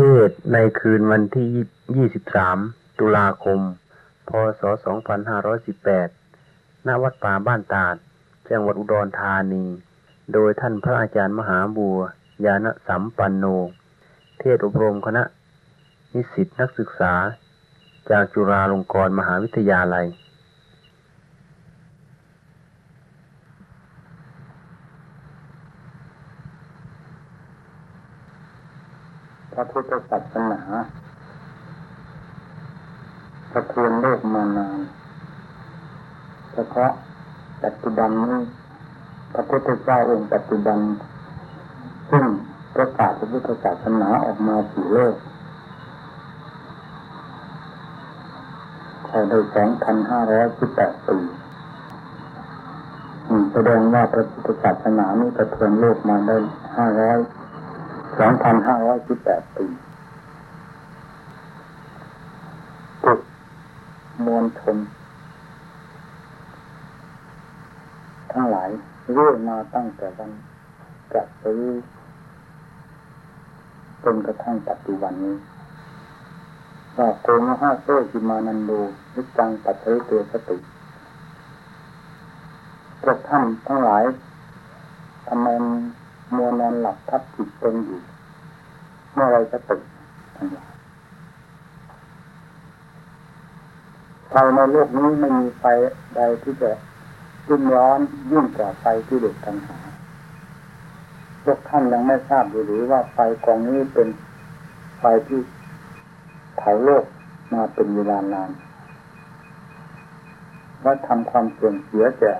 เทศในคืนวันที่ 23 ตุลาคม พศ 2518 ณ วัดป่าบ้านตาด จังหวัดอุดรธานี โดยท่านพระอาจารย์มหาบัว ยาณสัมปันโน เทศอบรมคณะ นิสิตนักศึกษา จากจุฬาลงกรณ์มหาวิทยาลัย พระพุทธศาสนาสะเทือนโลกมานานเฉพาะปัจจุบันนี้พระพุทธเจ้าองค์ปัจจุบัน ซึ่งประกาศพระพุทธศาสนาออกมาสู่โลกภายในสองพันห้าร้อยสิบแปดปีแสดงว่าพระพุทธศาสนานี้กระเทือนโลกมาได้ห้าร้อย สองพันห้าร้อยสิบแปดปีตุกมวลชนทั้งหลายเรื่อยมาตั้งแต่วันจัดซื้อจนกระทั่งปัจจุบันนี้ว่าโกมหาโซจิมานันโดนิจังปัจเจเตสติพวกท่านทั้งหลายทำไมมัวนอนหลับทับจิตเป็นอยู่ เมื่อไรจะตื่นไฟในโลกนี้ไม่มีไฟใดที่จะรุ่มร้อนยิ่งกว่าไฟที่เด็กกันหาพวกท่านยังไม่ทราบหรือว่าไฟกองนี้เป็นไฟที่เผาโลกมาเป็นเวลานานว่าทำความเสื่อมเสียแก่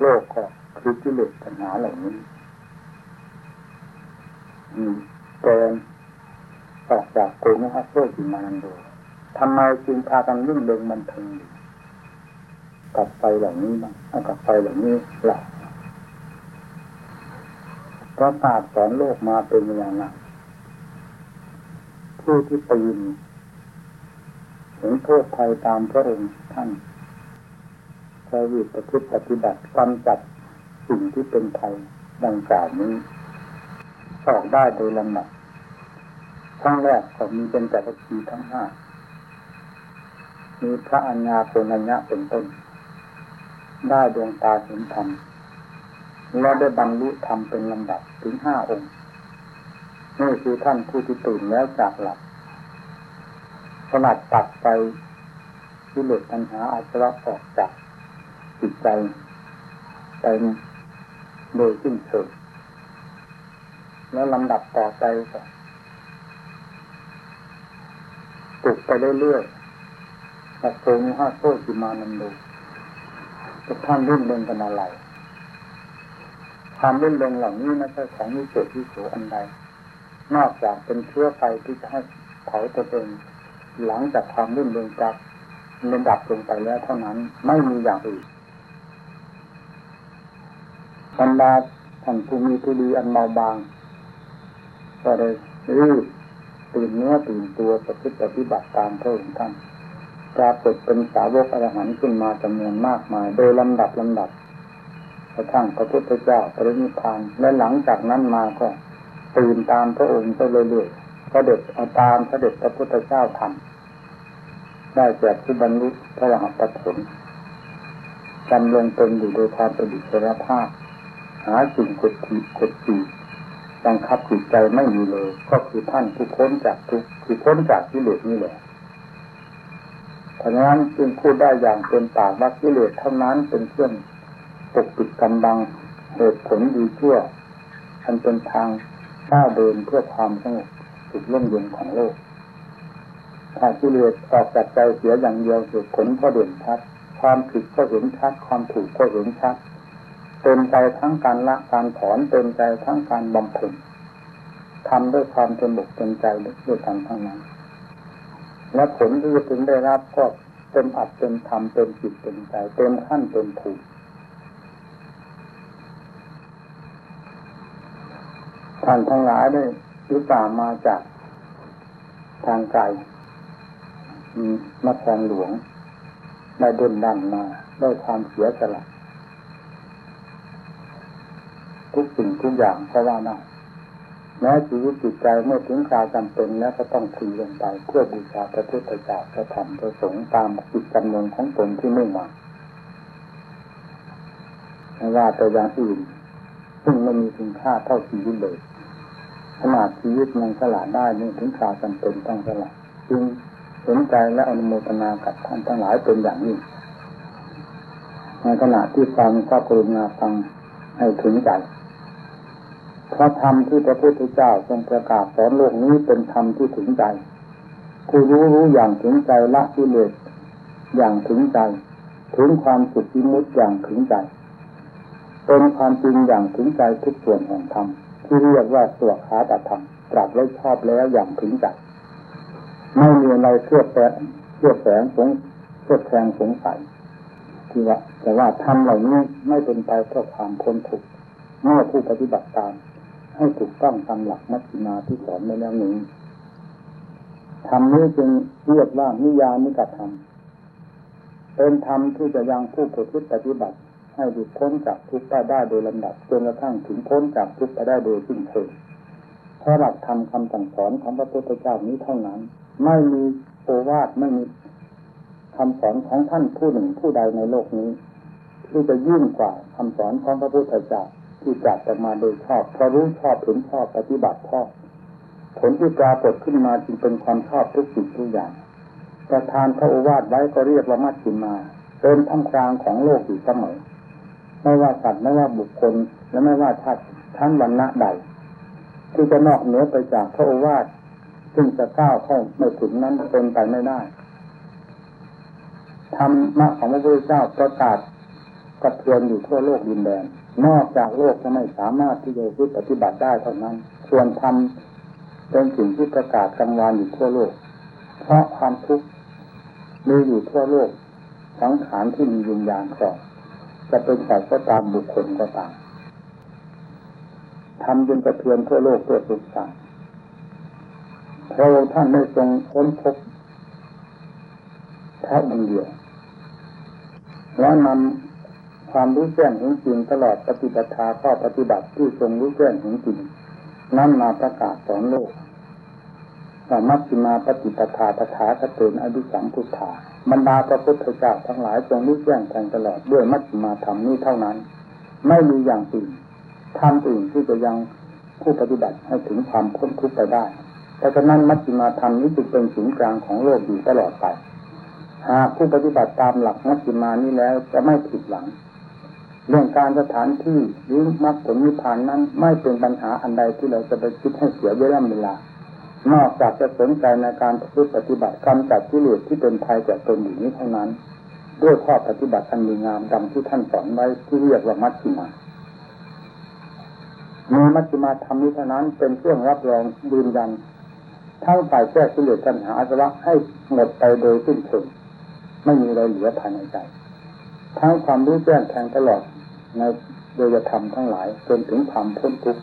โลกก็คือกิเลสปัญหาเหล่านี้เกิน ออกจากโกงฮัสโซจิมานันโดทำไมจึงพากันรุ่งเรืองมันเทิงกับไฟเหล่านี้บ้างกับไฟเหล่านี้หลักพระศาสตร์สอนโลกมาเป็นอย่างนั้นผู้ที่ปีนเห็นโทษภัยตามพระองค์ท่านใช้วิปฏิปฏิบัติกำจัดสิ่งที่เป็นภัยดังกล่าวนี้ออกได้โดยลำดั บทั้งแรกก็มีเป็นจักรคีทั้งห้า มีพระอัญญาโกนัญญะเป็นต้น ได้ดวงตาเห็นธรรมและได้บรรลุธรรมเป็นลำดับถึงห้าองค์ นี่คือท่านผู้ที่ตื่นแล้วจากหลับสลัดตัดไปที่เหลือปัญหาอาจจะออกจากจิตใจไปโดยสิ้นเชิงแล้วลำดับต่อไปก็ ปลุกไปเรื่อยๆแต่โซมิห้าโซจิมานันโดจะท่านรุ่นเริงกันอะไรความรุ่นเริงเหล่านี้ไม่ใช่ของวิเศษวิโสอันใด นอกจากเป็นเชื้อไฟที่จะให้เผาตัวเองหลังจากความรุ่นเริงจากระดับลงไปแล้วเท่านั้นไม่มีอย่างอื่นบรรดาท่านผู้มีผู้ดีอันเมาบางก็เลยรีบ ตื่นเนื้อตื่นตัวประพฤติปฏิบัติตามพระองค์ท่านปรากฏเป็นสาวกอรหันต์ขึ้นมาจำนวนมากมาย โดยลำดับลำดับกระทั่งพระพุทธเจ้าปรินิพานและหลังจากนั้นมาก็ตื่นตามพระองค์ไปเรื่อยๆก็เด็ดเอาตามพระเด็จพระพุทธเจ้าทำได้แก่ผู้บรรลุพระรหัสผลจำลงตนอยู่โดยความเป็นอิสรภาพ หาสิ่งกดขี่กดขี่ บังคับจิตใจไม่มีเลย ก็คือท่านผู้พ้นจากทุกคือพ้นจากกิเลสนี่แหละเพราะนั้นจึงพูดได้อย่างเต็มปากว่ากิเลสเท่านั้นเป็นเครื่องปกปิดกำบังเหตุผลดีชั่วอันเป็นทางก้าวเดินเพื่อความสงบสุขร่มเย็นของโลกถ้ากิเลสออกจากใจเสียอย่างเดียวเหตุผลก็เด่นชัด ความผิดก็เห็นชัด ความถูกก็เห็นชัด เต็มใจทั้งการละการถอนเต็มใจทั้งการบำเพ็ญทำด้วยความเต็มบุกเต็มใจด้วยกันทั้งนั้น และผลที่จะถึงได้รับก็เต็มอัดเต็มทำเต็มจิตเต็มใจเต็มขั้นเต็มภูมิท่านทั้งหลายได้ยุตามาจากทางไกลมาแทงหลวงได้ดนดันมาได้ความเสียสละ ทุกสิ่งทุกอย่างก็ว่าได้แม้ชีวิตจิตใจเมื่อถึงคราวจำเป็นแล้วก็ต้องทิ้งลงไปเพื่อบูชาพระพุทธเจ้าพระธรรมพระสงฆ์ตามจิตจำนงของตนที่มุ่งมาไม่ว่าแต่อย่างอื่น ซึ่งไม่มีคุณค่าเท่าชีวิตเลยขนาดชีวิตมันสละได้นี่ถึงคราวจำเป็นต้องสละจึงสนใจและอนุโมทนากับท่านทั้งหลายเป็นอย่างยิ่งในขณะที่ฟังก็กรุณาฟังให้ถึงใจ พราะธรรมที่พระพุทธเจ้าทรงประกาศสอนโลกนี้เป็นธรรมที่ถึงใจผู้รู้รู้อย่างถึงใจละกิเลสอย่างถึงใจ ถึงความสุขวิมุตอย่างถึงใจ เป็นความจริงอย่างถึงใจทุกส่วนแห่งธรรมที่เรียกว่าสวขาตธรรมตรัสไว้ชอบแล้วอย่างถึงใจไม่มีอะไรเชื่อแฝงเชื่อแฝงสงเชื่อแทงสงสัยที่ว่าแต่ว่าธรรมเหล่านี้ไม่เป็นไปเพื่อความพ้นทุกข์เมื่อผู้ปฏิบัติตาม ให้ถูกต้องตามหลักมัชฌิมาที่สอนในแล้วนี้ธรรมนี้จึงเรียกว่านิยานิกธรรมเป็นธรรมที่จะยังผู้ปฏิบัติ ให้หลุดพ้นจากทุกข์ไปได้โดยลำดับจนกระทั่งถึงพ้นจากทุกข์ไปได้โดยสิ้นเชิงเพราะหลักธรรมคำสั่งสอนของพระพุทธเจ้านี้เท่านั้น ไม่มีโอวาทไม่มีคำสอนของท่านผู้หนึ่งผู้ใดในโลกนี้ ที่จะยิ่งกว่าคำสอนของพระพุทธเจ้า ที่จัดออกมาโดยชอบเพราะรู้ชอบเห็นชอบปฏิบัติชอบผลที่ปรากฏขึ้นมาจึงเป็นความชอบทุกสิ่งทุกอย่าง ประทานพระโอวาทไว้ก็เรียกว่ามัชฌิมาเป็นท่ามกลางของโลกอยู่เสมอไม่ว่าสัตว์ไม่ว่าบุคคล และไม่ว่าชาติทั้งวรรณะใด ที่จะนอกเหนือไปจากพระโอวาทซึ่งจะก้าวเข้าไม่ถึงนั้นเป็นไปไม่ได้ธรรมะของพระพุทธเจ้าประกาศกระเทือนอยู่ทั่วโลกดินแดน นอกจากโลกจะไม่สามารถที่จะปฏิบัติได้เท่านั้น ส่วนธรรมเป็นสิ่งที่ประกาศกลางวานอยู่ทั่วโลก เพราะความทุกข์มีอยู่ทั่วโลกสังขารที่มีวิญญาณครองจะเป็นสัตว์ก็ตามบุคคลก็ตามทำจนกระเทือนทั่วโลกทั่วทุกสางพระองค์ท่านได้ทรงค้นพบแค่องเดียวแล้วนำ ความรู้แจ้งเห็นจริงตลอดปฏิบัติข้อปฏิบัติที่ทรงรู้แจ้งเห็นจริงนั่นมาประกาศสอนโลกว่ามัชฌิมาปฏิปทาตถาคตนอดิสัมพุทธาบรรดาพระพุทธเจ้าทั้งหลายจงรู้แจ้งแทงตลอดด้วยมัชฌิมาธรรมนี้เท่านั้น ไม่มีอย่างอื่นทำอื่นที่จะยังผู้ปฏิบัติให้ถึงความพ้นทุกข์ไปได้แต่ฉะนั้นมัชฌิมาธรรมนี้จึงเป็นศูนย์กลางของโลกอยู่ตลอดไปหากผู้ปฏิบัติตามหลักมัชฌิมานี้แล้วจะไม่ผิดหวัง เรื่องการสถานที่หรือมรรคผลนิพพานนั้น ไม่เป็นปัญหาอันใดที่เราจะไปคิดให้เสียเวลาเวลานอกจากจะสนใจในการปฏิบัติกำจัดกิเลสที่เป็นภัยแก่ตนอยู่นี้เท่านั้น ด้วยข้อปฏิบัติอันดีงามดังที่ท่านสอนไว้ที่เรียกว่ามัชฌิมามีมัชฌิมาธรรมนี้เท่านั้นเป็นเครื่องรับรองยืนยันทั้งฝ่ายแก้กิเลสปัญหาอาสวะให้หมดไปโดยสิ้นเชิงไม่มีอะไรเหลือภายในใจทั้งความรู้แจ้งแทงตลอด ในโดยธรรมทั้งหลายจนถึงความพ้นทุกข์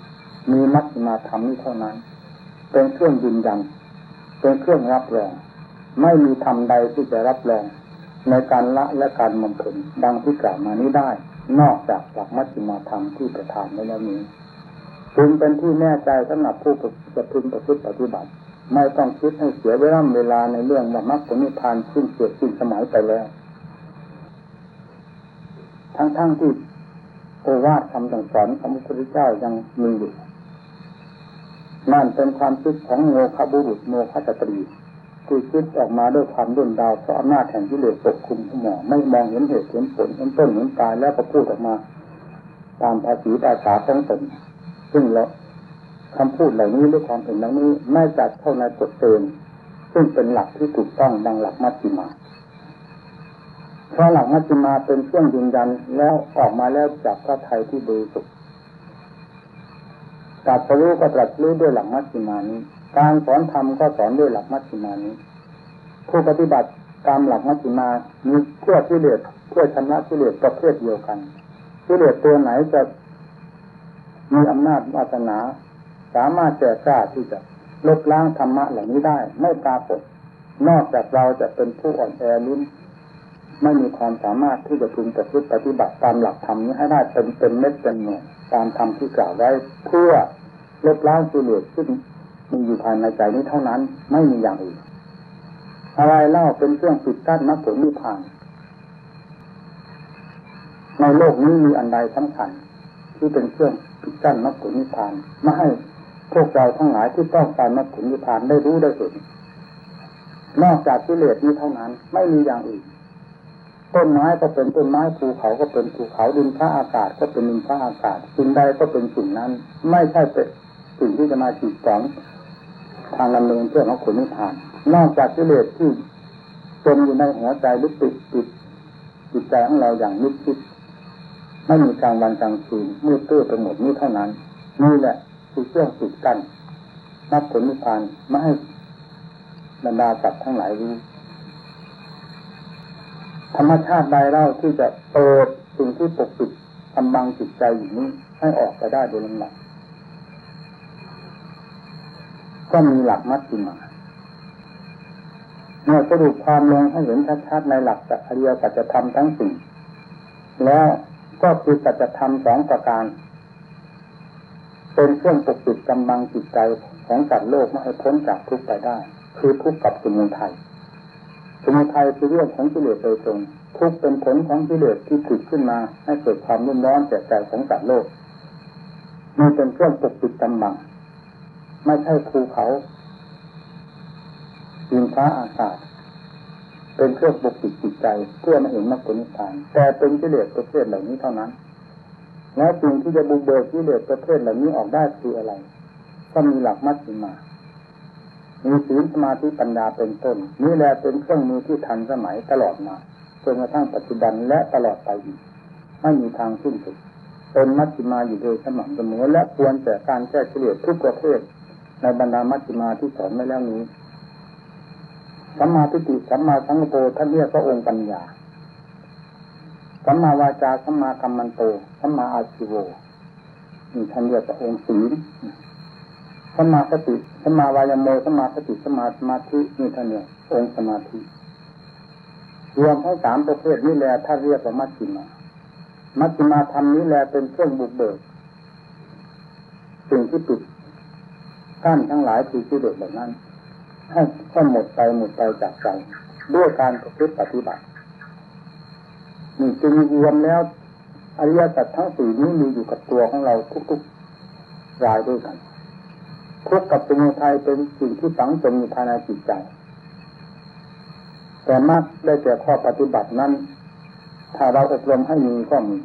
มีมัชฌิมาธรรมนี้เท่านั้น เป็นเครื่องยืนยันเป็นเครื่องรับรองไม่มีธรรมใดที่จะรับรองในการละและการมงคลดังที่กล่าวมานี้ได้ นอกจากหลักมัชฌิมาธรรมที่ประทานไว้แล้วนี้จึงเป็นที่แน่ใจสำหรับผู้จะพึงประพฤติปฏิบัติ ไม่ต้องคิดให้เสียเวลาเวลาในเรื่องว่ามรรคผลนิพพานขึ้นเกิดขึ้นสมัยไปแล้ว ทั้งๆทที่ โอวาทคำสั่งสอนของพระพุทธเจ้ายังมีอยู่นั่นเป็นความคิดของโมคบุรุษโมฆะตรีคือคิดออกมาด้วยความดุนดาวเพราะอำนาจแห่งกิเลสปกคุมหัวหมอไม่มองเห็นเหตุเห็นผลเห็นต้นเห็นตายแล้วก็พูดออกมา ตามภาษีภาษาของตนซึ่งแล้วคำพูดเหล่านี้หรือความเห็นเหล่านี้ไม่จัดเข้าในกฎเกณฑ์ซึ่งเป็นหลักที่ถูกต้องดังหลักมัชฌิมา เพราะหลักมัชฌิมาเป็นเครื่องยืนยันแล้วออกมาแล้วจากพระไทยที่บริสุทธิ์ตรัสรู้ก็ตรัสรู้ด้วยหลักมัชฌิมานี้ การสอนธรรมก็สอนด้วยหลักมัชฌิมานี้ ผู้ปฏิบัติตามหลักมัชฌิมามีเพื่อที่เลือเพื่อชนะที่เลือประเภทเดียวกันที่เลอตัวไหนจะมีอำนาจวาสนา สามารถแก่กล้าที่จะลบล้างธรรมะเหล่านี้ได้ ไม่ปรากฏนอกจากเราจะเป็นผู้อ่อนแอลิ้น ไม่มีความสามารถที่จะพึงประพฤติปฏิบัติตามหลักธรรมนี้ให้ได้เป็นเป็นเม็ดเป็นหน่วยตามธรรมที่กล่าวไว้เพื่อลบล้างกิเลสซึ่งมีอยู่ภายในใจนี้เท่านั้นไม่มีอย่างอื่นอะไรเล่าเป็นเครื่องปิดกั้นมรรคผลนิพพานในโลกนี้มีอันใดสำคัญ ที่เป็นเครื่องปิดกั้นมรรคผลนิพพานไม่ให้พวกเราทั้งหลายที่ต้องการมรรคผลนิพพานได้รู้ได้เห็นนอกจากกิเลสนี้เท่านั้นไม่มีอย่างอื่น ต้นไม้ก็เป็นต้นไม้ภูเขาก็เป็นภูเขาดินฟ้าอากาศก็เป็นดินฟ้าอากาศสิ่งใดก็เป็นสิ่งนั้น ไม่ใช่เป็นสิ่งที่จะมาจีดสองทางดำเนินเพื่อของผลนิพพาน นอกจากกิเลสที่จมอยู่ในหัวใจหรือติดติดจิตใจของเราอย่างนิดคิดไม่มีกลางวันกลางคืนมืดตื้อไปหมดนี้เท่านั้นนี่แหละคือเครื่องปิดกั้นนับผลนิพพานไม่ให้บรรดาสัตว์ทั้งหลายรู้ ธรรมชาติใดเล่าที่จะเปิดสิ่งที่ปกปิดกำบังจิตใจอยู่นี้ให้ออกไปได้โดยลำดับก็มีหลักมัดจิมาเมื่อสรุปความลงให้เห็นชัดๆในหลักอริยสัจธรรมทั้งสี่แล้วก็คือสัจธรรมสองประการ เป็นเครื่องปกปิดกำบังจิตใจของสัตว์โลกไม่ให้พ้นจากทุกข์ไปได้ คือทุกข์กับสมุทัย สมุทัยคือเรื่องของกิเลสโดยตรงทุกเป็นผลของกิเลสที่ผุดขึ้นมา ให้เกิดความรุ่มร้อนแก่ใจของสัตว์โลกมีเป็นเครื่องปกปิดกำบังไม่ใช่ภูเขาดินฟ้าอากาศเป็นเครื่องปกปิดจิตใจ เพื่อไม่เห็นมรรคผลนิพพานแต่เป็นกิเลสประเภทเหล่านี้เท่านั้น แล้วสิ่งที่จะบุกเบิกกิเลสประเภทเหล่านี้ออกได้คืออะไร ก็มีหลักมัดมา มีศีลสมาธิปัญญาเป็นต้นนี่แหละเป็นเครื่องมือที่ทันสมัยตลอดมาจนกระทั่งปัจจุบันและตลอดไปอีกไม่มีทางสิ้นสุดเป็นมัชฌิมาอยู่โดยสม่ำเสมอและควรแต่การแก้เฉลี่ยทุกประเภทในบรรดามัชฌิมาที่สอนไว้แล้วนี้สัมมาทิฏฐิสัมมาสังกปท่านเรียกว่าองค์ปัญญาสัมมาวาจาสัมมากัมมันโตสัมมาอาชิโวนี่ท่านเรียกว่าองค์ศีล สมาสติสมาวายโมสมาสติสมาสมาธินี่ท่านเนี่ยองค์สมาธิรวมทั้งสามประเภทนี้แหละถ้าเรียกว่ามัชฌิมา มัชฌิมาธรรมนี้แหละเป็นเครื่องบุกเบิกสิ่งที่ปิดกั้นทั้งหลายคือที่เด็ดแบบนั้นให้ให้หมดไปหมดไปจากใจด้วยการประพฤติปฏิบัตินี่จึงรวมแล้วอริยสัจทั้งสี่นี้มีอยู่กับตัวของเราทุกๆรายด้วยกัน ทุกข์กับสมุทัยเป็นสิ่งที่ฝังจมอยู่ภายในจิตใจ แต่มากได้แก่ข้อปฏิบัตินั้น ถ้าเราอบรมให้มีก็มี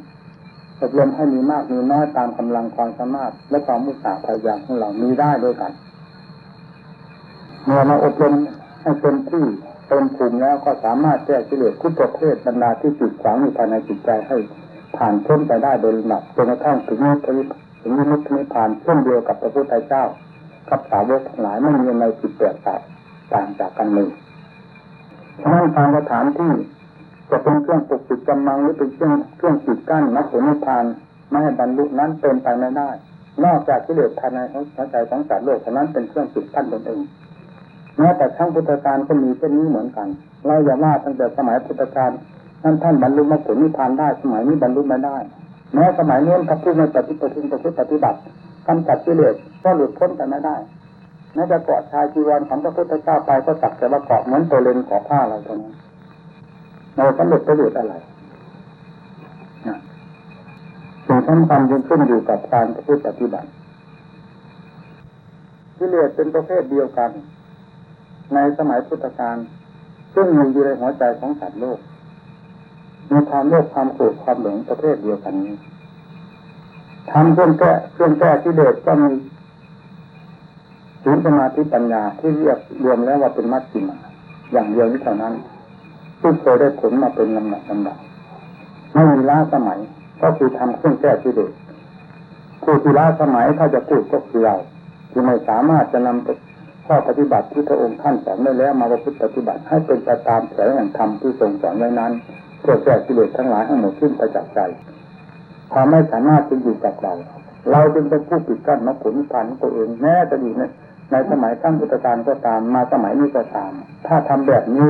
อบรมให้มีมากมีน้อยตามกำลังความสามารถ และความมุสาพยายามของเรามีได้ด้วยกัน เมื่อเราอบรมให้เต็มที่เต็มภูมิแล้วก็สามารถแก้กิเลสทุกประเภทบรรดาที่จิตขวางอยู่ภายในจิตใจให้ผ่านพ้นไปได้โดยลำดับจนกระทั่งถึงนิพพานถึงนิพพานเช่นเดียวกับพระพุทธเจ้า กับสาวกทั้งหลายไม่มีในจิตแปลกต่างจากกันเลยฉะนั้นทางสถานที่จะเป็นเครื่องปกปิดกำลังหรือเป็นเครื่องเครื่องปิดกั้นนักผลนิพพานไม่ให้บรรลุนั้นเป็นไปไม่ได้ นอกจากกิเลสภายในของหัวใจของสัตว์โลกเท่านั้นเป็นเครื่องปิดกั้นตนเองแม้แต่ทั้งพุทธการก็มีเช่นนี้เหมือนกัน เราอย่าว่าตั้งแต่สมัยพุทธการท่านท่านบรรลุมรรคผลนิพพานได้สมัยนี้บรรลุไม่ได้แม้สมัยนี้ถ้าผู้ไม่ปฏิบัติปฏิบัติกำจัดกิเลส ก็หลุดพ้นไปไม่ได้แม้จะเกาะชายจีวรของพระพุทธเจ้าไปก็สักแต่ว่าเกาะเหมือนตัวเลนของผ้าเราเท่านั้นเราสำเร็จประโยชน์อะไรสิ่งสำคัญยังขึ้นอยู่กับการประพฤติปฏิบัติกิเลสเป็นประเภทเดียวกัน ในสมัยพุทธกาลซึ่งมีอยู่ในหัวใจของสัตว์โลกมีความโลภความโกรธความหลงประเภทเดียวกันนี้ทำเครื่องแก้เครื่องแก้ที่เด็ดก็มี ศีลสมาธิปัญญาที่เรียกรวมแล้วว่าเป็นมัชฌิมา อย่างเดียวนี้เท่านั้นที่เคยได้ผลมาเป็นลำดับลำดับไม่มีล้าสมัย ก็คือทำเครื่องแก้ที่เด็ดผู้ที่ล้าสมัยถ้าจะพูดก็คือเราที่ไม่สามารถจะนำข้อปฏิบัติที่พระองค์ท่านสอนได้แล้วมาประพฤติปฏิบัติ ให้เป็นไปตามแผนแห่งธรรมที่ทรงสอนไว้นั้นเพื่อแก้กิเลสทั้งหลายให้งหมดสิ้นไปจากใจความไม่สามารถจะอยู่กับเราเราจึงเป็นผู้ปิดกั้นมรรคผลพันตัวเองแม้จะอยู่ใน ในสมัยตั้งพุทธกาลก็ตามมาสมัยนี้ก็ตาม ถ้าทำแบบนี้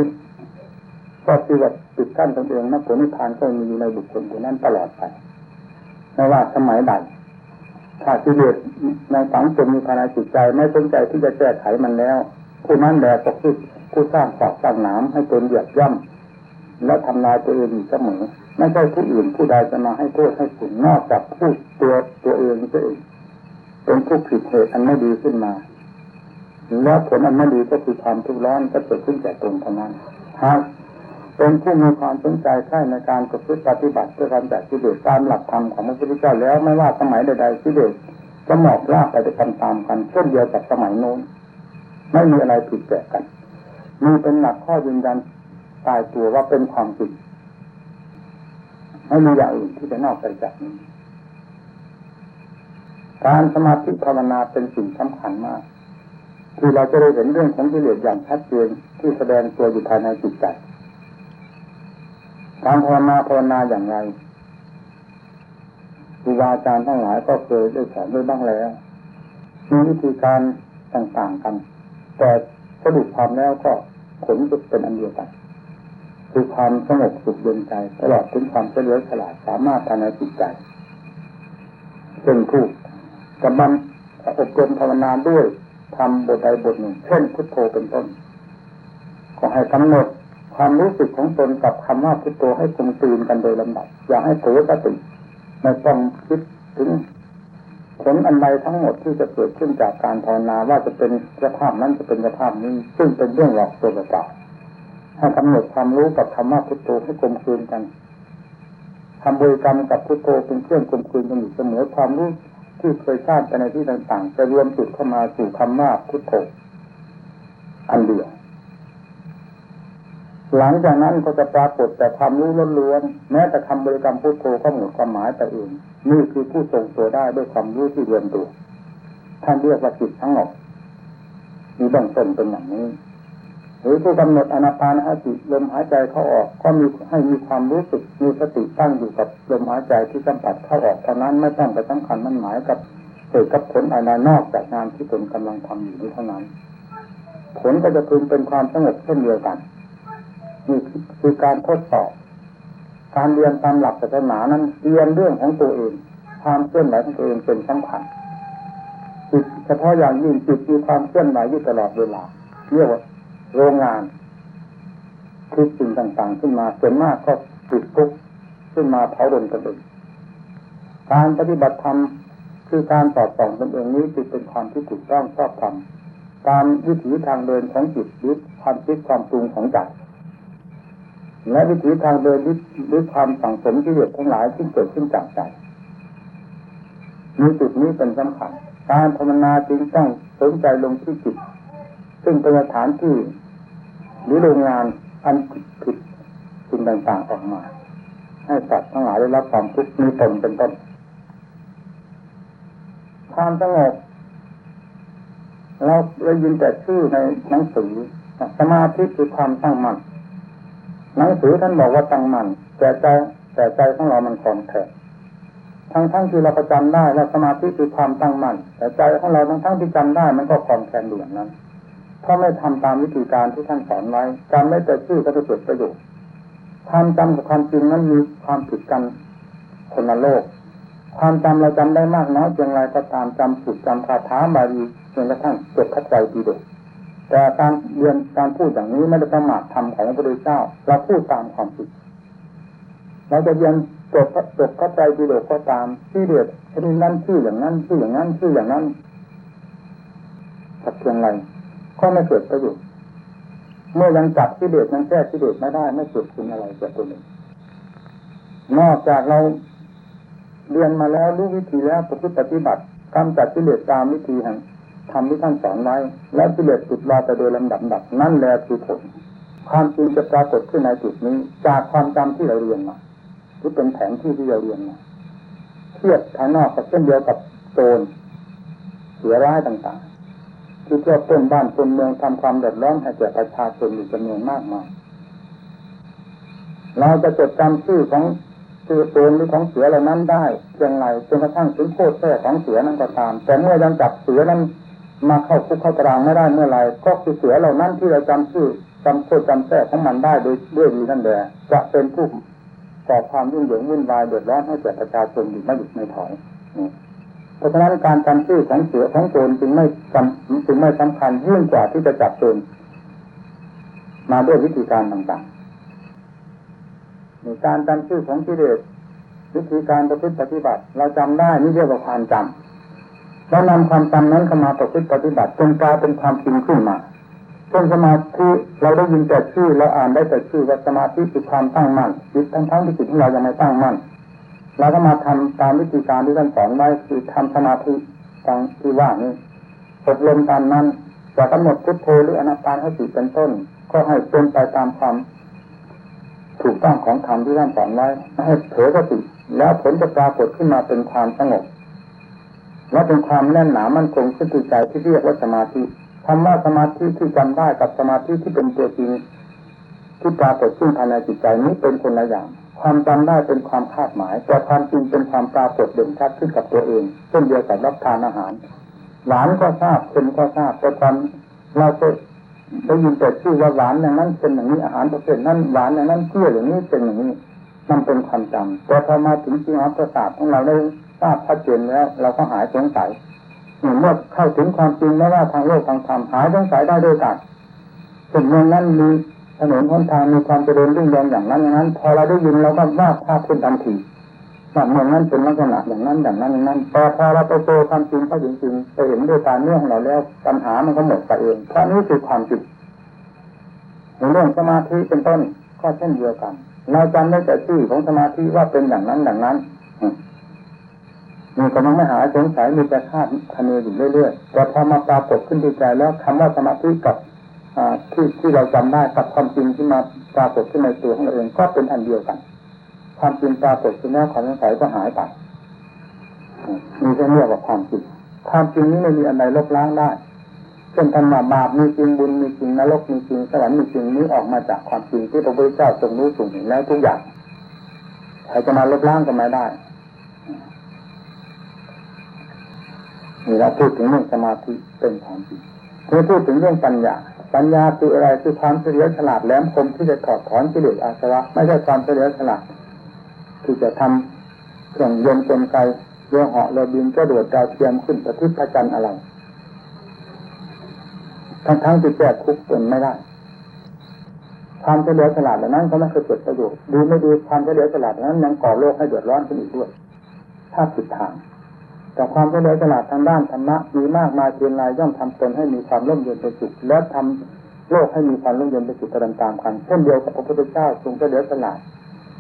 ก็คือว่าปิดกั้นตนเองมรรคผลนิพพานก็มีอยู่ในบุคคลคนนั้นตลอดไปไม่ว่าสมัยใดถ้ากิเลสในสังคมมีภายในจิตใจไม่สนใจที่จะแก้ไขมันแล้ว ผู้นั้นแหละก็คือผู้สร้างขอบสร้างหนามให้ตนเหยียบย่ำและทำลายตัวเองเสมอไม่ใช่ผู้อื่นผู้ใดจะมาให้โทษให้คุณนอกจากผู้ตัวตัวเองตัวเองเป็นผู้ผิดเหตุอันไม่ดีขึ้นมา แล้วผลอันไม่ดีก็คือความทุกข์ร้อนก็เกิดขึ้นแก่ตนเท่านั้นหากเป็นผู้มีความสนใจใช่ในการประพฤติปฏิบัติเพื่อการจัดกิเลสตามหลักธรรมของพระพุทธเจ้าแล้วไม่ว่าสมัยใดๆกิเลสจะหมอบราบไปด้วยกันตามๆกันเช่นเดียวกับสมัยโน้นไม่มีอะไรผิดแปลกกันมีเป็นหลักข้อยืนยันตายตัวว่าเป็นความจริงไม่มีอย่างอื่นที่จะนอกไปจากนี้การสมาธิภาวนาเป็นสิ่งสำคัญมาก คือเราจะได้เห็นเรื่องของกิเลสอย่างชัดเจนที่แสดงตัวอยู่ภายในจิตใจการภาวนาภาวนาอย่างไรครูบาอาจารย์ทั้งหลายก็เคยได้สอนด้วยบ้างแล้วมีวิธีการต่างๆกัน แต่สรุปความแล้วก็ผลจะเป็นอันเดียวกันคือความสงบสุขเย็นใจตลอดถึงความเฉลียวฉลาดสามารถภายในจิตใจเป็นผู้กำลังอบรมภาวนาด้วย ทำบทใดบทหนึ่ง เช่นพุทโธเป็นต้นขอให้กำหนดความรู้สึกของตนกับคำว่าพุทโธให้คงตื่นกันโดยลำดับ อย่าให้เผลอสติไม่ต้องคิดถึงผลอันใดทั้งหมดที่จะเกิดขึ้นจากการภาวนาว่าจะเป็นสภาพนั้นจะเป็นสภาพนี้ ซึ่งเป็นเรื่องหลอกตัวเปล่าให้กำหนดความรู้กับคำว่าพุทโธให้กลมกลืนกันทำบริกรรมกับพุทโธเป็นเครื่องกลมกลืนกันอยู่เสมอความรู้ ที่เคยทราบไปในที่ต่างๆ จะรวมจุดเข้ามาสู่คำว่าพุทโธอันเดียว หลังจากนั้นก็จะปรากฏแต่ความรู้ล้วนๆแม้แต่คำบริกรรมพุทโธก็หมดความหมายแต่เองนี่คือผู้ทรงตัวได้ด้วยความรู้ที่เรียนตัวท่านเรียกว่าจิตทั้งหมดมีเบื้องต้นเป็นอย่างนี้ รือผู้กำหนดอนาปานหติลมหายใจเข้าออก ก็มีให้มีความรู้สึกมีสติตั้งอยู่กับลมหายใจที่สัมผัสเข้าออกเท่านั้นไม่ต้องไปสำคัญมันหมายกับเกิดกับผลอะไรนอกจากงานที่ตนกำลังทำอยู่นี้เท่านั้น ผลก็จะพึงเป็นความสงบเช่นเดียวกันนี่คือการทดสอบ การเรียนตามหลักศาสนานั้นเรียนเรื่องของตัวเองความเคลื่อนไหวของตัวเองเป็นสำคัญจิตเฉพาะอย่างยิ่งจิตมีความเคลื่อนไหวอยู่ตลอดเวลาเรียกว่า โรงงานคิดสิ่งต่าง ๆ ขึ้นมาส่วนมากก็ติดทุกขึ้นมาเผาดนตนเองการปฏิบัติธรรมคือการตอบสองตนเองนี้จึงเป็นความที่ถูกต้องชอบธรรมตามวิถีทางเดินของจิตหรือความคิดความปรุงของใจและวิถีทางเดินหรือความสั่งสมที่เหลือทั้งหลายที่เกิดขึ้นจากใจมีจุดนี้เป็นสำคัญการภาวนาจึงต้องสนใจลงที่จิต ซึ่งเป็นสถานที่หรือโรงงานอันผิดสิ่งต่างๆออกมา ให้สัตว์ทั้งหลายได้รับความทุกข์มีตนเป็นต้นความสงบเราได้ยินแต่ชื่อในหนังสือสมาธิคือความตั้งมั่นหนังสือท่านบอกว่าตั้งมั่นแต่ใจแต่ใจของเรามันคลอนแคลนทั้งทั้งที่เราประจำได้และสมาธิคือความตั้งมั่นแต่ใจของเราทั้งทั้งที่จำได้มันก็คลอนแคลนอยู่อย่างนั้น ถ้าไม่ทำตามวิธีการที่ท่านสอนไว้จำไม่แต่ชื่อก็จะเกิดประโยชน์ความจำกับความจริงนั้นมีความผิดกันคนละโลก ความจำเราจำได้มากน้อยเพียงไรก็ตามจำสุดจำคาถาบาลีจนกระทั่งจบคัดใจดีเด็ดแต่การเรียนการพูดอย่างนี้ไม่ได้ประมาทธรรมของพระพุทธเจ้าเราพูดตามความจริงเราจะเรียนจบจบเข้าใจดีเด็ดก็ตามที่เด็ดที่นั่นชื่ออย่างนั้นชื่ออย่างนั้นชื่ออย่างนั้นสักเพียงไร ก็ไม่เกิดประโยชน์เมื่อยังจับที่เด็ดยังแก้ที่เด็ดไม่ได้ ไม่เกิดคุณอะไรจากตัวนี้นอกจากเราเรียนมาแล้วรู้วิธีแล้วประพฤติปฏิบัติกำจัดที่เด็ดตามวิธีแห่งทำที่ท่านสอนไว้ และกิเลสจุดลาไปโดยลำดับดับนั่นแหละคือผลความจริงจะปรากฏขึ้นในจุดนี้ จากความจำที่เราเรียนมาหรือเป็นแผนที่ที่เราเรียนมาเทียบภายนอกกับเช่นเดียวกับโจรเสียร้ายต่าง ๆที่เที่ยวต้นบ้านต้นเมืองทำความเดือดร้อนให้แก่ประชาชนอยู่จำนวนมากมายเราจะจดจำชื่อของชื่อโจรหรือของเสือเหล่านั้นได้เพียงไรจนกระทั่งถึงโคตรแท้ของเสือนั้นก็ตาม แต่เมื่อยังจับเสือนั้นมาเข้าคุกเข้าตารางไม่ได้เมื่อไรก็คือเสือเหล่านั้นที่เราจำชื่อจำโคตรจำแท้ของมันได้โดยด้วยดีนั่นแหละจะเป็นผู้ก่อความยุ่งเหยิงวุ่นวายเดือดร้อนให้แก่ประชาชนอยู่ไม่หยุดไม่ถอย เพราะฉะนั้นการจำชื่อของเสือของโจรจึงไม่จำจึงไม่สำคัญยิ่งกว่าที่จะจับโจรมาด้วยวิธีการต่างๆในการจำชื่อของกิเลสวิธีการประพฤติปฏิบัติ เราจำได้นี่เรียกว่าความจำเรานำความจำนั้นเข้ามาประพฤติปฏิบัติจนกลายเป็นความจริงขึ้นมาเช่นสมาธิเราได้ยินแต่ชื่อเราอ่านได้แต่ชื่อว่าสมาธิคือความตั้งมั่นจิตทั้งๆที่จิตของเรายังไม่ตั้งมั่น เราก็มาทำตามวิธีการที่ท่านสอนไว้คือทำสมาธิทางที่ว่านี้อบรมตามนั้นจะกำหนดพุทโธหรืออนัตตาให้จิตเป็นต้น ก็ให้เป็นไปตามความถูกต้องของธรรมที่ท่านสอนไว้ให้เผลอสติแล้วผลจะปรากฏขึ้นมาเป็นความสงบและเป็นความแน่นหนามั่นคงขึ้นใจที่เรียกว่าสมาธิคำว่าสมาธิที่จำได้กับสมาธิที่เป็นตัวจริงที่ปรากฏขึ้นภายในจิตใจนี้เป็นคนละอย่าง ความจำได้เป็นความคาดหมาย แต่ความจริงเป็นความปรากฏเด่นชัดขึ้นกับตัวเองเช่นเดียวกับรับทานอาหาร หวานก็ทราบเค็มก็ทราบแต่ความเราจะได้ยินแต่ชื่อว่าหวานอย่างนั้นเป็นอย่างนี้อาหารประเภทนั้นหวานอย่างนั้นเชื่ออย่างนี้เป็นอย่างนี้มันเป็นความจำแต่พอมาถึงจริงอัประสาทของเราได้ทราบชัดเจนแล้ว เราก็หายสงสัยเมื่อเข้าถึงความจริงไม่ว่าทางโลกทางธรรมหายสงสัยได้ด้วยกันถึงเมืองนั้นมี ถนนหนทางมีความเจริญรุ่งเรืองอย่างนั้นอย่างนั้น พอเราได้ยินเราก็วาดภาพขึ้นทันทีว่าเมืองนั้นเป็นลักษณะอย่างนั้นอย่างนั้นอย่างนั้นแต่พอเราไปเจอความจริงก็จริงๆไปเห็นด้วยตาเนื้อของเราแล้วปัญหามันก็หมดไปเองเพราะนี่คือความจริงในเรื่องสมาธิเป็นต้นก็เช่นเดียวกัน เราจำได้แต่ชื่อของสมาธิว่าเป็นอย่างนั้นอย่างนั้นมันก็มันไม่หาสงสัยมีแต่คาดคะเนอยู่เรื่อยๆแต่พอมาปรากฏขึ้นในใจแล้วคำว่าสมาธิกับ ที่ที่เราจำได้กับความจริงที่มาปรากฏขึ้นในตัวของเราเองก็เป็นอันเดียวกัน ความจริงปรากฏขึ้นแล้วความสงสัยก็หายไปมีแค่เรียกว่าความจริงความจริงนี้ไม่มีอะไรลบล้างได้เช่นธรรมะบาปมีจริงบุญมีจริงนรกมีจริงสวรรค์มีจริงนี้ออกมาจากความจริงที่พระพุทธเจ้าทรงรู้ทรงเห็นแล้วทุกอย่างใครจะมาลบล้างก็ไม่ได้นี่เราพูดถึงเรื่องสมาธิเป็นความจริงเมื่อพูดถึงเรื่องปัญญา ปัญญาคืออะไรคือความเฉลียวฉลาดแหลมคมที่จะถอดถอนกิเลสอาสวะไม่ใช่ความเฉลียวฉลาดที่จะทำเครื่องยนต์กลไกเรือเหาะเรือบินกระโดดดาวเทียมขึ้นประทิพระจันทร์อะไรทั้งทั้งที่แก้ทุกข์เป็นไม่ได้ ความเฉลียวฉลาดเหล่านั้นก็ไม่เคยเกิดประโยชน์ดูไม่ดูความเฉลียวฉลาดนั้นยังก่อโลกให้เดือดร้อนขึ้นอีกด้วย ถ้าผิดทาง แต่ความเฉลียวฉลาดทางด้านธรรมะมีมากมายเพียงไรย่อมทำตนให้มีความร่มเย็นเป็นสุขและทำโลกให้มีความร่มเย็นเป็นสุขตามตามกันเช่นเดียวกับพระพุทธเจ้าทรงเฉลียวฉลาด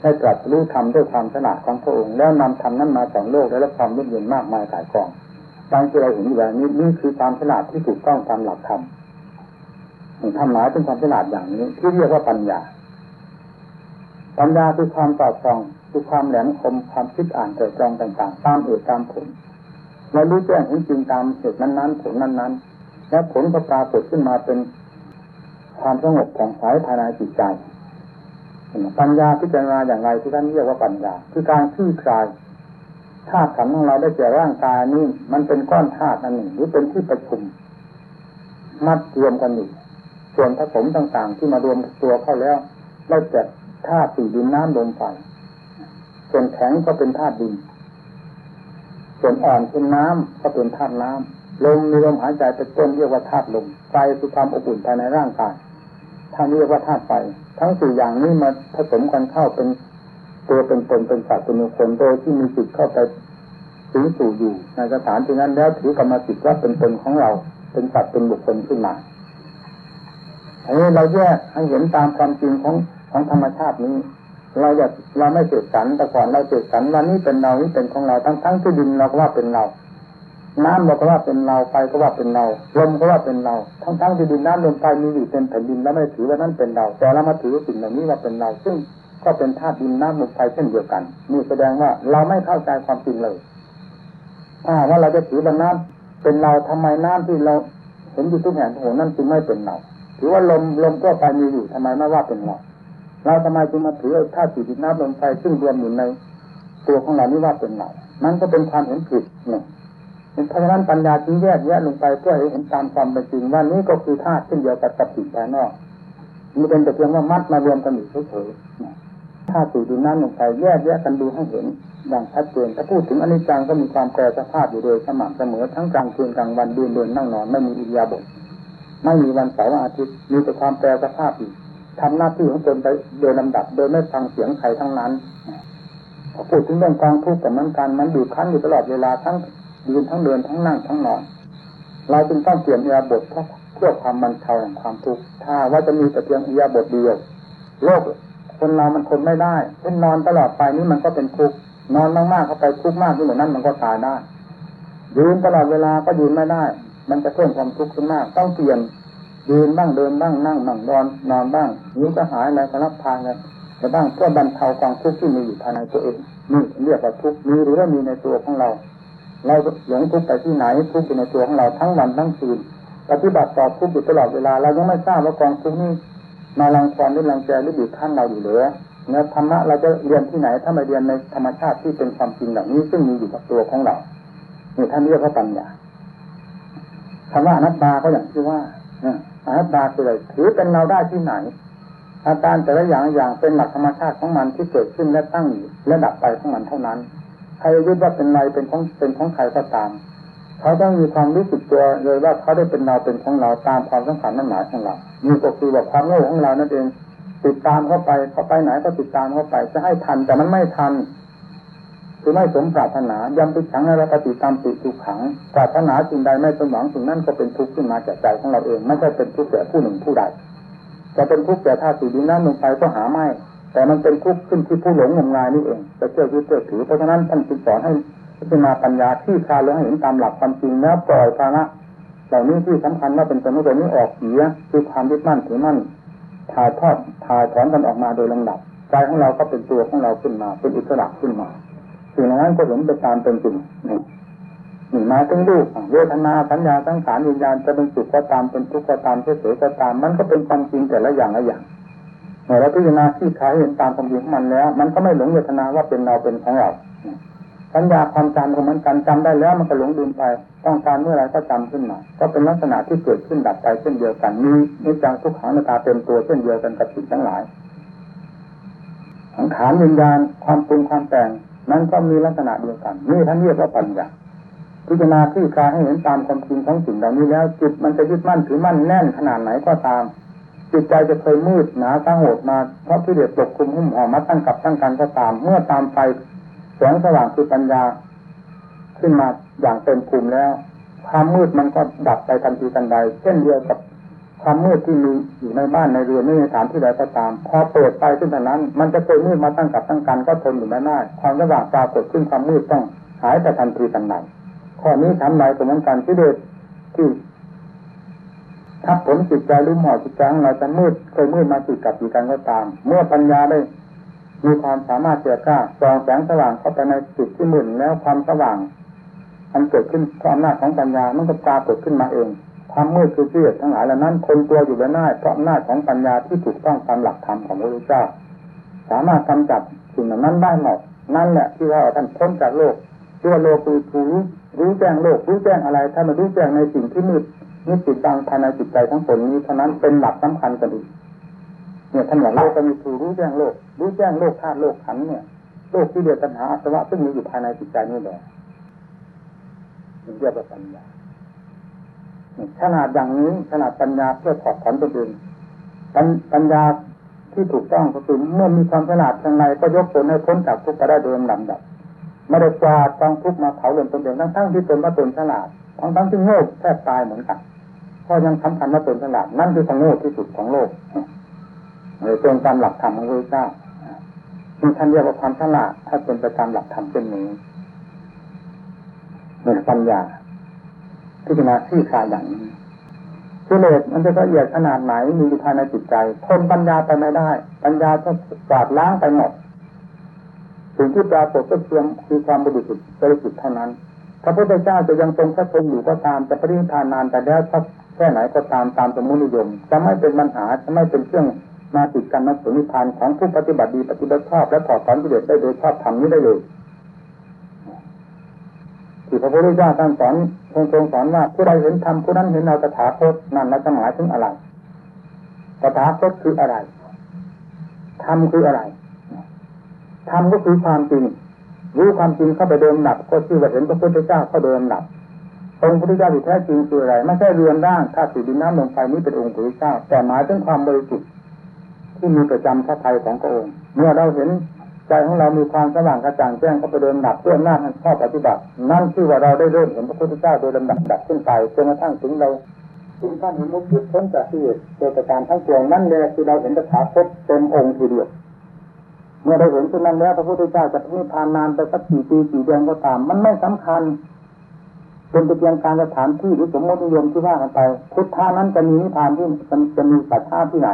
ได้ตรัสรู้ธรรมด้วยความฉลาดของพระองค์แล้วนำธรรมนั้นมาสอนโลกและรับความร่มเย็นมากมายหลายกองดังที่เราเห็นอยู่แบบนี้นี่คือความฉลาดที่ถูกต้องตามหลักธรรมธรรมหมายเป็นความฉลาดอย่างนี้ ที่เรียกว่าปัญญา ปัญญาคือความตอบสองคือความแหลมคมความคิดอ่านเกิดจองต่างๆตามเอกตามผล เรารู้แจ้งเห็นจริงตามเหตุนั้นๆผลนั้นๆ และผลก็ปรากฏขึ้นมาเป็นความสงบของสายภายในจิตใจปัญญาพิจารณาอย่างไรที่ท่านเรียกว่าปัญญา คือการคลี่คลายธาตุขันธ์ของเราได้แก่ร่างกายนี้มันเป็นก้อนธาตุอันหนึ่งหรือเป็นที่ประชุม มัดรวมกันอยู่ส่วนผสมต่างๆ ที่มารวมตัวเข้าแล้วได้แก่ธาตุสี่ดินน้ำลมไฟส่วนแข็งก็เป็นธาตุดิน ส่วนอ่อนเป็นน้ำก็เป็นธาตุน้ำลมมีลมหายใจเป็นต้นเรียกว่าธาตุลมไฟคือความอบอุ่นภายในร่างกายท่านเรียกว่าธาตุไฟทั้งสี่อย่างนี้มาผสมกันเข้าเป็นตัวเป็นตนเป็นสัตว์เป็นบุคคลโดยที่มีจิตเข้าไปถึงสู่อยู่ในสถานที่นั้นแล้วถือกรรมจิตว่าเป็นตนของเราเป็นสัตว์เป็นบุคคลขึ้นมาอันนี้เราแยกให้เห็นตามความจริงของของธรรมชาตินี้ เราอยากเราไม่เกิดสันแต่ก่อนเราเกิดสันวันนี้เป็นเรานี่เป็นของเราทั้งทั้งที่ดินเราก็ว่าเป็นเรา น้ำเราก็ว่าเป็นเราไฟก็ว่าเป็นเราลมก็ว่าเป็นเรา ทั้งทั้งที่ดินน้ำลมไฟมีอยู่เป็นแผ่นดินแล้วไม่ถือว่านั่นเป็นเรา แต่เรามาถือสิ่งเหล่านี้ว่าเป็นเรา ซึ่งก็เป็นธาตุดินน้ำลมไฟเช่นเดียวกันนี่แสดงว่าเราไม่เข้าใจความจริงเลยถ้าว่าเราจะถือว่าน้ำเป็นเราทำไมน้ำที่เราเห็นอยู่ทุกแห่งทุกหนนั่นจึงไม่เป็นเราถือว่าลมลมก็ไปมีอยู่ทำไมไม่ว่าเป็นเรา เราทำไมจึงมาถือธาตุสีดินน้ำลมไฟซึ่งรวมอยู่ในตัวของเรานี่ว่าเป็นเรานั่นก็เป็นความเห็นผิดเนี่ยเพราะฉะนั้นปัญญาจึงแยกแยะลงไปเพื่อให้เห็นตามความเป็นจริงว่านี้ก็คือธาตุเช่นเดียวกับกับสิ่งภายนอกมันเป็นแต่เพียงว่ามัดมารวมกันอยู่เฉยๆธาตุสีดินน้ำลมไฟแยกแยะกันดูให้เห็นอย่างชัดเจนถ้าพูดถึงอนิจจังก็มีความแปรสภาพอยู่โดยสม่ำเสมอทั้งกลางคืนกลางวันเดินเดินนั่งนอนไม่มีอิริยาบทไม่มีวันเสาร์อาทิตย์มีแต่ความแปรสภาพอยู่ ทำหน้าที่ของตนไปโดยลำดับ โดยไม่ฟังเสียงใครทั้งนั้นพอพูดถึงเรื่องกองทุกข์แต่มันการมันดูคั้นอยู่ตลอดเวลาทั้งยืนทั้งเดินทั้งนั่งทั้งนอนเราจึงต้องเปลี่ยนอิยาบทเพื่อความบรรเทาแห่งความทุกข์ถ้าว่าจะมีแต่เพียงอิยาบทเดียวโลกคนเรามันทนไม่ได้เช่นนอนตลอดไปนี้มันก็เป็นทุกข์นอนมากๆเข้าไปทุกข์มากที่เหมือนนั้นมันก็ตายได้ยืนตลอดเวลาก็ยืนไม่ได้ มันจะเพิ่มความทุกข์ขึ้นมาก ต้องเปลี่ยน ยืนบ้างเดินบ้างนั่งบ้างนอนนอนบ้างนิ้วก็หายอะไรก็รับทานเลยแต่บ้างเพื่อบรรเทาความทุกข์ที่มีอยู่ภายในตัวเองนี่เรียกว่าทุกข์มีหรือไม่มีในตัวของเรา เราหลงทุกข์ไปที่ไหนทุกข์อยู่ในตัวของเราทั้งวันทั้งคืนปฏิบัติต่อทุกข์อยู่ตลอดเวลาเรายังไม่ทราบว่ากองทุกข์นี้มาลังความหรือลังแกหรือบีบคั้นเราอยู่เหลือเนื้อธรรมะเราจะเรียนที่ไหนถ้าม่เรียนในธรรมชาติที่เป็นความจริงเหล่านี้ ซึ่งมีอยู่กับตัวของเรานี่ท่านเรียกว่าปัญญาคำว่าอนัตตาก็อย่างที่ว่า อนัตาคืออะไรถือเป็นเราได้ที่ไหน อาการแต่ละอย่างอย่างเป็นหลักธรรมชาติของมันที่เกิดขึ้นและตั้งอยู่และดับไปของมันเท่านั้นใครยึดว่าเป็นเราเป็นของเป็นของใครก็ตาม เขาต้องมีความรู้สึกตัวเลยว่าเขาได้เป็นเราเป็นของเราตามความสำคัญนั่นหมายของเรานี่ก็คือว่าความโง่ของเรานั่นเองติดตามเข้าไปเขาไปไหนก็ติดตามเข้าไปจะให้ทันแต่มันไม่ทัน คือไม่สมปรารถนายำไปขังในรปฏิตามติทุกขังปรารถนาสิ่งใดไม่สมหวังสิ่งนั้นก็เป็นทุกข์ขึ้นมาจากใจของเราเองไม่ใช่เป็นทุกข์แก่ผู้หนึ่งผู้ใดจะเป็นทุกข์แก่ธาตุสี่ดินน้ำลงไปก็หาไม่ แต่มันเป็นทุกข์ขึ้นที่ผู้หลงงมงายนี่เองจะเชื่อยึดเชื่อถือเพราะฉะนั้นท่านจึงสอนให้พิจารณาปัญญาที่คายลงให้เห็นตามหลักความจริงแล้วปล่อยภาระเหล่านี้ที่สำคัญว่าเป็นสมุทรนี้ออกเสียคือความยึดมั่นถือมั่นถ่ายทอดถ่ายถอนกันออกมาโดยลำดับใจของเราก็เป็นตัวของเราขึ้นมา เป็นอิสระขึ้นมา สิ่งนั้นก็เห็นไปตามเป็นจริงนี่นี่มาถึงรูปเวทนาสัญญาสังขารวิญญาณจะเป็นสุขก็ตามเป็นทุกข์ก็ตามเฉยๆก็ตาม มันก็เป็นความจริงแต่ละอย่างละอย่างเมื่อเราพิจารณาที่ขายเห็นตามความจริงของมันแล้ว มันก็ไม่หลงเวทนาว่าเป็นเราเป็นของเราสัญญาความจำก็เหมือนกันจำได้แล้วมันก็หลงลืมไป ต้องการเมื่อไรก็จำขึ้นมา ก็เป็นลักษณะที่เกิดขึ้นดับไปเช่นเดียวกันมีนิจังทุกขังในตาเต็มตัวเช่นเดียวกันกับสิ่งทั้งหลายสังขารวิญญาณความปรุงความแต่ง นั้นก็มีลักษณะเดียวกันนี่ท่านเรียกว่าปัญญาพิจารณาที่การให้เห็นตามความจริงของสิ่งเหล่านี้แล้ว จิตมันจะยึดมั่นถือมั่นแน่นขนาดไหนก็ตาม จิตใจจะเคยมืดหนาตั้งโหดมาเพราะที่เดือดปกคลุมหุ้มห่อมาตั้งกับตั้งกันก็ตาม เมื่อตามไปแสงสว่างคือปัญญา ขึ้นมาอย่างเต็มภูมิแล้วความมืดมันก็ดับไปทันทีทันใดเช่นเดียวกับ ความมืดที่มีอยู่ในบ้านในเรือนในสถานที่ใดก็ตาม พอเปิดไปขึ้นแต่านั้น มันจะเคยมืดมาตั้งกับตั้งกันก็ทนอยู่ไม่ได้ความสว่างปรากฏขึ้นความมืดต้องหายไปทันทีทันใดข้อนี้ทำไรก็เหมือนกันที่เด็ที่ถ้าผลจิตใจหรือหมอจิตใจของเราจะมืดเคยมืดมาติดกับอยู่กันก็ตาม เมื่อปัญญาได้มีความสามารถเจียกล้าส่องแสงสว่างเข้าไปในจุดที่มืดแล้วความสว่างมันเกิดขึ้นเพราะอำนาจของปัญญามันก็ปรากฏขึ้นมาเอง ความมืดคือเชื่อทั้งหลายเหล่านั้นคนตัวอยู่ด้านหน้าเพราะอำนาจของปัญญาที่ถูกต้องตามหลักธรรมของพระพุทธเจ้า สามารถกำจัดสิ่งเหล่านั้นได้หมดนั่นแหละที่ว่าท่านพ้นจากโลกตัวโลกุทูรู้แจ้งโลกรู้แจ้งอะไร ถ้ามารู้แจ้งในสิ่งที่มืดนิสิตบังภายในจิตใจทั้งผลนี้เท่านั้นเป็นหลักสำคัญกันดีกเนี่ยท่านบอกโลกมีทูรู้แจ้งโลก รู้แจ้งโลกธาตุโลกขันเนี่ยโลกที่เดือดปัญหาอาสวะซึ่งมีอยู่ภายในจิตใจนี่แหละเรียกว่าปัญญา ขนาดอย่างนี้ขนาดปัญญาเพื่อถอดถอนตัวเองปัญญาที่ถูกต้องก็คือเมื่อมีความฉลาดทางในก็ยกตนให้พ้นจากทุกข์ไปได้โดยลำดับไม่ได้กวาดกองทุกข์มาเผาเรือนตนเองทั้งทั้งที่ตนว่าตนฉลาดทั้งทั้งที่โง่แทบตายเหมือนกันเพราะยังสำคัญว่าตนฉลาดนั่นคือความโง่ที่สุดของโลกเลยตรงตามหลักธรรมของพระเจ้าที่ท่านเรียกว่าความฉลาดถ้าเป็นไปตามหลักธรรมเช่นนี้เหมือนปัญญา พิจารณาที่คลายอย่างนี้กิเลสมันจะละเอียดขนาดไหนมีอยู่ภายในจิตใจทนปัญญาไปไม่ได้ ปัญญาจะกวาดล้างไปหมดสิ่งที่ปรากฏก็เพียงคือความบริสุทธิ์บริสุทธิ์เท่านั้นพระพุทธเจ้าจะยังทรงพระชนอยู่ก็ตามจะปรินิพานนานแต่แล้วแค่ไหนก็ตามตามสมุนิยม จะไม่เป็นปัญหาจะไม่เป็นเครื่องมาติดกันนัสุนิพานของผู้ปฏิบัติดีปฏิบัติชอบและถอดถอนกิเลสได้โดยชอบธรรมนี้ได้เลย ที่พระพุทธเจ้าท่านสอนทรงทรงสอนว่าผู้ใดเห็นธรรมผู้นั้นเห็นเราตถาคตนั่นเราจะหมายถึงอะไรตถาคตคืออะไรธรรมคืออะไรธรรมก็คือความจริงรู้ความจริงเข้าไปเดินหนับก็ชื่อว่าเห็นพระพุทธเจ้าเข้าเดินหนับองค์พระพุทธเจ้าที่แท้จริงคืออะไรไม่ใช่เรือนร่างธาตุดินน้ำลมไฟนี้เป็นองค์พระพุทธเจ้าแต่หมายถึงความบริสุทธิ์ที่มีประจำพระทัยของพระองค์ เมื่อเราเห็น ใจของเรามีความสว่างกระจ่างแจ้งเข้าไปเดินหนับเพื่อหน้าท่านข้อปฏิบัติ นั่นคือว่าเราได้เริ่มเห็นพระพุทธเจ้าโดยลำดับดับขึ้นไปจนกระทั่งถึงเราถึงขั้นเห็นมุขยุดพ้นจากที่เกิดการทั้งปวงนั่นเลยคือเราเห็นพระถาคตเต็มองค์ทีเดียวเมื่อเราเห็นเช่นนั้นแล้วพระพุทธเจ้าจะมีพานนานไปสักกี่ปีกี่เดือนก็ตาม มันไม่สำคัญเป็นเพียงการสถานที่หรือสมมตินิยมที่ว่ากันไปพุทธานั้นจะมีนิพพานที่จะมีปัจฉาที่ไหน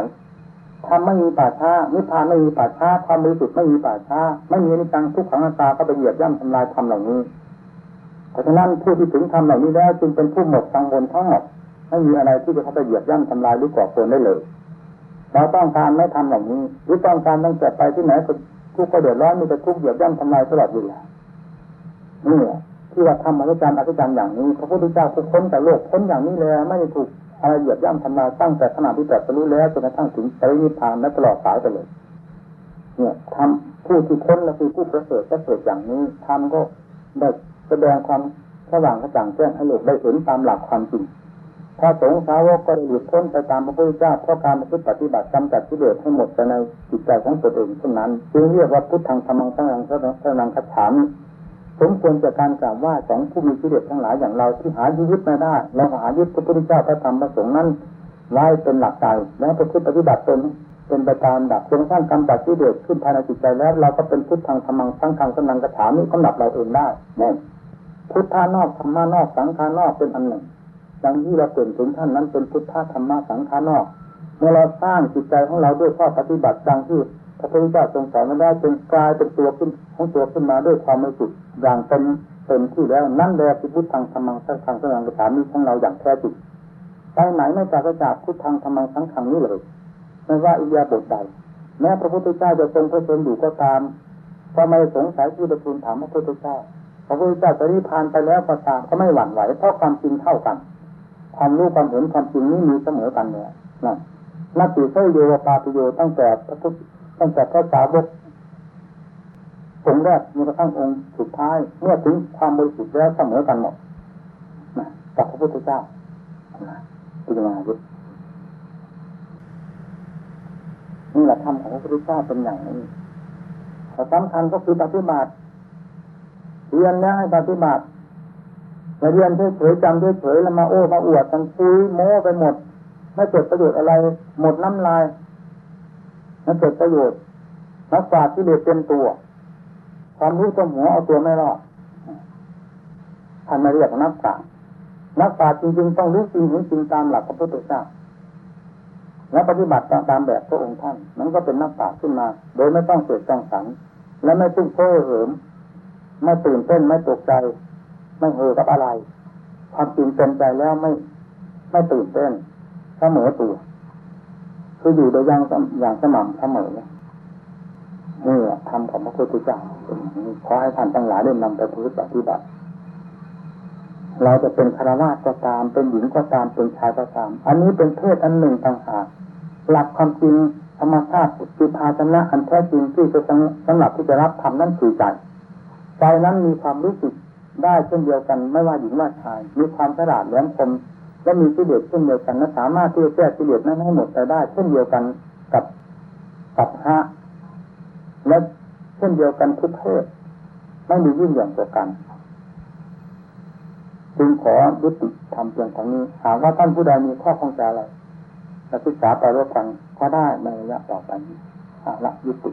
ทำไม่มีป่าช้านิพพานไม่มีป่าช้าความบริสุทธิ์ไม่มีป่าช้า ไม่มีนิจังทุกขังอัตตาก็ไปเหยียบย่ำทำลายธรรมเหล่านี้เพราะฉะนั้นผู้ที่ถึงธรรมเหล่านี้แล้วจึงเป็นผู้หมดกังวลทั้งหมดไม่มีอะไรที่จะเข้าไปเหยียบย่ำทำลายหรือก่อเกินได้เลยเราต้องการไม่ทำเหล่านี้หรือต้องการตั้งแต่ไปที่ไหนก็ทุกข์ก็เดือดร้อนมีแต่ทุกข์เหยียบย่ำทำลายตลอดเวลานี่ที่ว่าทำอัศจรรย์อัศจรรย์อย่างนี้พระพุทธเจ้าพ้นจากโลกพ้นอย่างนี้เลยไม่ได้ถูก อะไรเหยียบย่ำทำลายตั้งแต่ขณะที่ตรัสรู้แล้วจนกระทั่งถึงปรินิพพานและตลอดสายไปเลย เนี่ยทำผู้ที่พ้นและคือผู้ประเสริฐประเสริฐอย่างนี้ทำก็ได้แสดงความสว่างกระจ่างแจ้งให้โลกได้เห็นตามหลักความจริงพระสงฆ์สาวกก็ได้หลุดพ้นไปตามพระพุทธเจ้าเพราะการปฏิบัติกำจัดกิเลสให้หมดไปในจิตใจของตนเองเท่านั้นจึงเรียกว่าพุทธังธรรมังสังฆังสังฆังคัจฉามิ สมควรจากการกล่าวว่าสองผู้มีกิเลสทั้งหลายอย่างเราที่หายึดไม่ได้เราหายึดพระพุทธเจ้าพระธรรมพระสงฆ์นั้นไว้เป็นหลักใจแล้วประพฤติปฏิบัติตนเป็นไปตามดับจนกระทั่งกำจัดกิเลสขึ้นภายในจิตใจแล้ว เราก็เป็นพุทธังธรรมังสังฆังสังฆังกระถานี้กำหนับเราเองได้นี่พุทธานอกธรรมานอกสังขานอกเป็นอันหนึ่งดังที่เราเปลี่ยนถึงท่านนั้นเป็นพุทธธรรมะสังขานอก เมื่อเราสร้างจิตใจของเราด้วยข้อปฏิบัติดังที่ ระพุทธเจ้าทรงสอนมาได้จนกลายเป็นตัวขึ้นของตัวขึ้นมาด้วยความไม่สุดอย่างเต็มเต็มที่แล้วนั่นแหละคือพุทธังธรรมังสังฆังสังฆังกระถานี้ของเราอย่างแท้จริงไปไหนไม่จากจากพุทธังธรรมังสังฆังนี้เลยไม่ว่าอิยาบทใดแม้พระพุทธเจ้าจะทรงพระชนอยู่ก็ตามก็ไม่สงสัยที่จะทูลถามพระพุทธเจ้าพระพุทธเจ้าจะนิพานไปแล้วก็ตามก็ไม่หวั่นไหวเพราะความจริงเท่ากัน ความรู้ความเห็นความจริงนี้มีเสมอกันเนี่ยนั่นนักติเสยโยปาปิโยตั้งแต่พระพุทธ ตั้งแต่พระสาวกองค์แรกจนกระทั่งองค์สุดท้าย เมื่อถึงความบริสุทธิ์แล้วเสมอกันหมดนะกับพระพุทธเจ้าพิจารณาดูนี่แหละธรรมของพระพุทธเจ้าเป็นอย่างนี้แต่สำคัญก็คือปฏิบัติเรียนแล้วให้ปฏิบัติมาเรียนเฉยๆจำเฉยๆแล้วมาโอ้มาอวดกันคุยโม้ไปหมด ไม่เกิดประโยชน์อะไร หมดน้ำลาย ไม่เกิดประโยชน์นักปราชญ์ที่เดือเต็มตัว ความรู้จมหัวเอาตัวไม่รอดท่านมาเรียกนักปราชญ์นักปราชญ์จริงๆต้องรู้จริงเห็นจริงตามหลักพระพุทธเจ้าและปฏิบัติตามแบบพระองค์ท่านนั้นก็เป็นนักปราชญ์ขึ้นมา โดยไม่ต้องเสดจังสังและไม่ตุ้งเพ้อเหิมไม่ตื่นเต้นไม่ตกใจ ไม่เฮอกับอะไร ความจริงเต็มใจแล้วไม่ ไม่ตื่นเต้นเสมอตัว คืออยู่โดยย่างอย่างสม่ำเสมอนี่แหละธรรมของพระพุทธเจ้าขอให้ท่านทั้งหลายได้นำไปพุทธปฏิบัติ เราจะเป็นคารวะก็ตาม เป็นหญิงก็ตาม เป็นชายก็ตาม อันนี้เป็นเพศอันหนึ่งต่างหากหลักความจริงธรรมชาติคือภาชนะอันแท้จริงที่จะสำหรับที่จะรับทำนั่นคือใจ ใจนั้นมีความรู้สึกได้เช่นเดียวกันไม่ว่าหญิงว่าชาย มีความฉลาดแหลมคม และมีกิเลสเช่นเดียวกันและสามารถที่จะแก้กิเลสนั้นให้หมดไปได้ เช่นเดียวกันกับกับพระและเช่นเดียวกันทุกเพศไม่มียิ่งอย่างตัวกันจึงขอยุติทำเพียงเท่านี้หากว่าท่านผู้ใดมีข้อข้องใจอะไรจะศึกษาไปร่วมกันก็ได้ในระยะต่อไปนี้ละยุติ